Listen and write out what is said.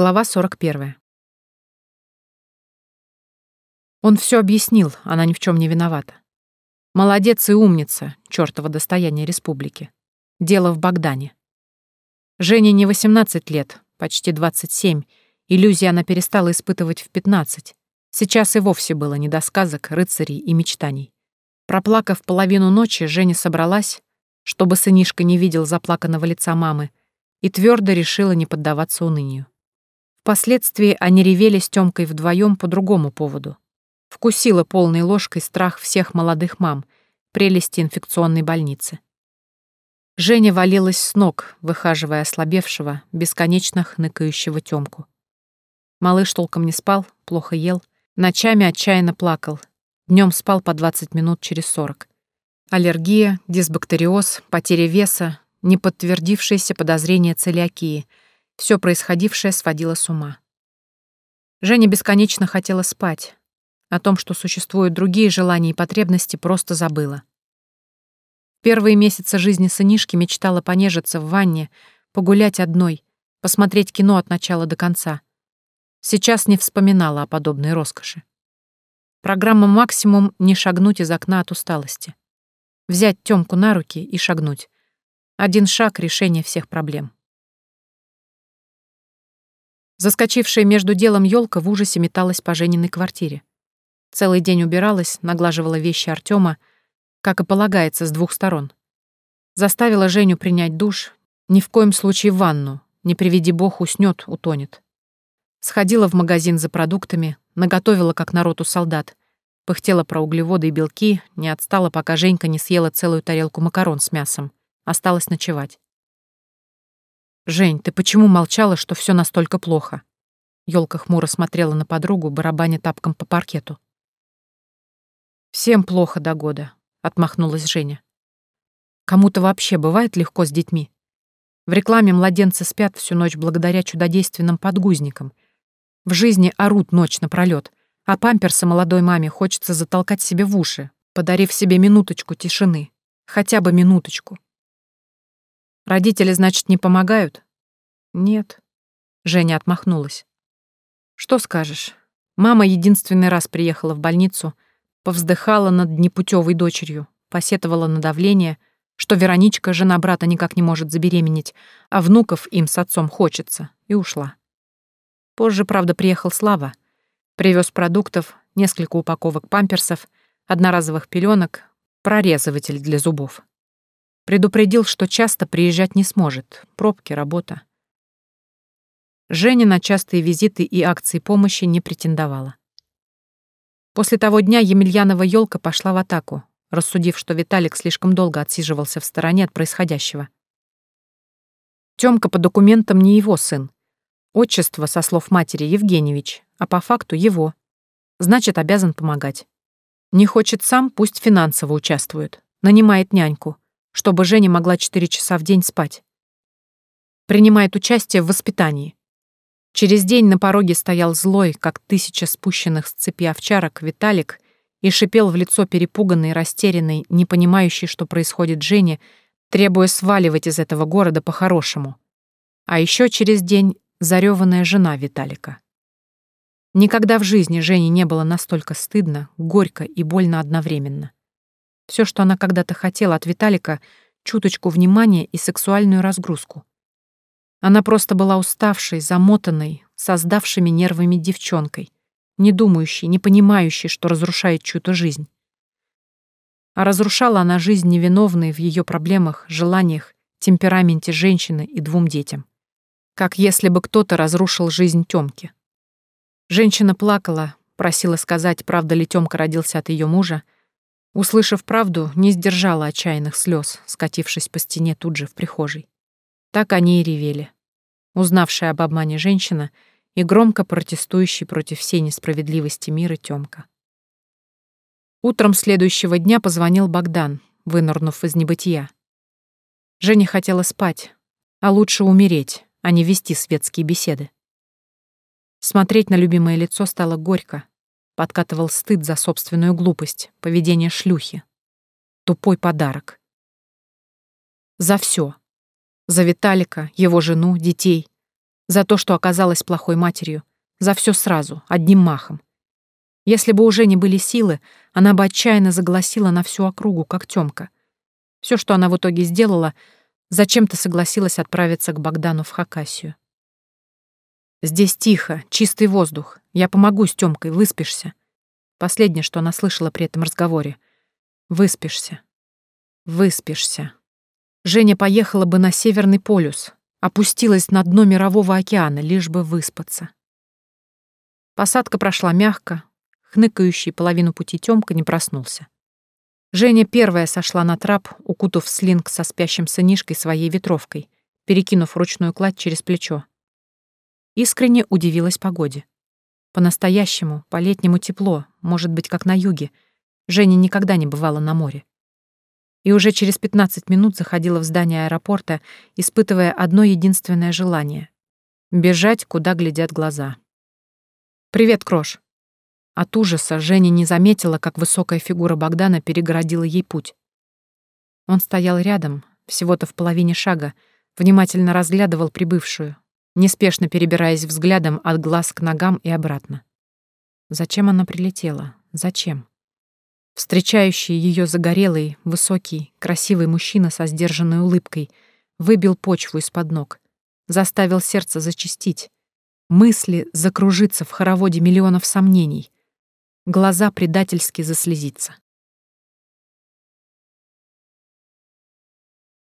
Глава 41. Он все объяснил, она ни в чем не виновата. Молодец и умница, чертово достояние республики. Дело в Богдане. Жене не 18 лет, почти 27. Иллюзии она перестала испытывать в 15. Сейчас и вовсе было не до сказок, рыцарей и мечтаний. Проплакав половину ночи, Женя собралась, чтобы сынишка не видел заплаканного лица мамы, и твердо решила не поддаваться унынию. Впоследствии они ревели с Тёмкой вдвоем по другому поводу. Вкусила полной ложкой страх всех молодых мам, прелести инфекционной больницы. Женя валилась с ног, выхаживая ослабевшего, бесконечно хныкающего Тёмку. Малыш толком не спал, плохо ел, ночами отчаянно плакал, днем спал по 20 минут через 40. Аллергия, дисбактериоз, потеря веса, неподтвердившееся подозрение целиакии — все происходившее сводило с ума. Женя бесконечно хотела спать. О том, что существуют другие желания и потребности, просто забыла. Первые месяцы жизни сынишки мечтала понежиться в ванне, погулять одной, посмотреть кино от начала до конца. Сейчас не вспоминала о подобной роскоши. Программа «Максимум» — не шагнуть из окна от усталости. Взять Тёмку на руки и шагнуть. Один шаг — решение всех проблем. Заскочившая между делом елка в ужасе металась по Жениной квартире. Целый день убиралась, наглаживала вещи Артема, как и полагается, с двух сторон. Заставила Женю принять душ, ни в коем случае ванну, не приведи бог, уснет, утонет. Сходила в магазин за продуктами, наготовила, как народ у солдат, пыхтела про углеводы и белки, не отстала, пока Женька не съела целую тарелку макарон с мясом. Осталось ночевать. «Жень, ты почему молчала, что все настолько плохо?» Ёлка хмуро смотрела на подругу, барабаня тапком по паркету. «Всем плохо до года», — отмахнулась Женя. «Кому-то вообще бывает легко с детьми. В рекламе младенцы спят всю ночь благодаря чудодейственным подгузникам. В жизни орут ночь напролёт, а памперсы молодой маме хочется затолкать себе в уши, подарив себе минуточку тишины. Хотя бы минуточку. Родители, значит, не помогают? Нет. Женя отмахнулась. Что скажешь? Мама единственный раз приехала в больницу, повздыхала над непутевой дочерью, посетовала на давление, что Вероничка, жена брата, никак не может забеременеть, а внуков им с отцом хочется, и ушла. Позже, правда, приехал Слава. Привез продуктов, несколько упаковок памперсов, одноразовых пеленок, прорезыватель для зубов. Предупредил, что часто приезжать не сможет. Пробки, работа. Женя на частые визиты и акции помощи не претендовала. После того дня Емельянова елка пошла в атаку, рассудив, что Виталик слишком долго отсиживался в стороне от происходящего. Тёмка по документам не его сын. Отчество, со слов матери, Евгеньевич, а по факту его. Значит, обязан помогать. Не хочет сам, пусть финансово участвует. Нанимает няньку чтобы Женя могла 4 часа в день спать. Принимает участие в воспитании. Через день на пороге стоял злой, как тысяча спущенных с цепи овчарок, Виталик и шипел в лицо перепуганный, растерянный, не понимающий, что происходит Жене, требуя сваливать из этого города по-хорошему. А еще через день зареванная жена Виталика. Никогда в жизни Жене не было настолько стыдно, горько и больно одновременно. Все, что она когда-то хотела от Виталика, чуточку внимания и сексуальную разгрузку. Она просто была уставшей, замотанной, создавшими нервами девчонкой, не думающей, не понимающей, что разрушает чью-то жизнь. А разрушала она жизнь невиновной в ее проблемах, желаниях, темпераменте женщины и двум детям. Как если бы кто-то разрушил жизнь Тёмки. Женщина плакала, просила сказать, правда ли Тёмка родился от ее мужа, Услышав правду, не сдержала отчаянных слез, скатившись по стене тут же в прихожей. Так они и ревели. Узнавшая об обмане женщина и громко протестующий против всей несправедливости мира Тёмка. Утром следующего дня позвонил Богдан, вынырнув из небытия. Женя хотела спать, а лучше умереть, а не вести светские беседы. Смотреть на любимое лицо стало горько, Подкатывал стыд за собственную глупость, поведение шлюхи. Тупой подарок. За все. За Виталика, его жену, детей. За то, что оказалась плохой матерью. За все сразу, одним махом. Если бы уже не были силы, она бы отчаянно загласила на всю округу, как Тёмка. Все, что она в итоге сделала, зачем-то согласилась отправиться к Богдану в Хакасию. «Здесь тихо, чистый воздух. Я помогу с Тёмкой, выспишься». Последнее, что она слышала при этом разговоре. «Выспишься. Выспишься». Женя поехала бы на Северный полюс, опустилась на дно Мирового океана, лишь бы выспаться. Посадка прошла мягко, хныкающий половину пути Тёмка не проснулся. Женя первая сошла на трап, укутав слинг со спящим сынишкой своей ветровкой, перекинув ручную кладь через плечо. Искренне удивилась погоде. По-настоящему, по-летнему тепло, может быть, как на юге. Женя никогда не бывала на море. И уже через 15 минут заходила в здание аэропорта, испытывая одно единственное желание — бежать, куда глядят глаза. «Привет, Крош!» От ужаса Женя не заметила, как высокая фигура Богдана перегородила ей путь. Он стоял рядом, всего-то в половине шага, внимательно разглядывал прибывшую, неспешно перебираясь взглядом от глаз к ногам и обратно. Зачем она прилетела? Зачем? Встречающий ее загорелый, высокий, красивый мужчина со сдержанной улыбкой выбил почву из-под ног, заставил сердце зачастить, мысли закружиться в хороводе миллионов сомнений, глаза предательски заслезиться.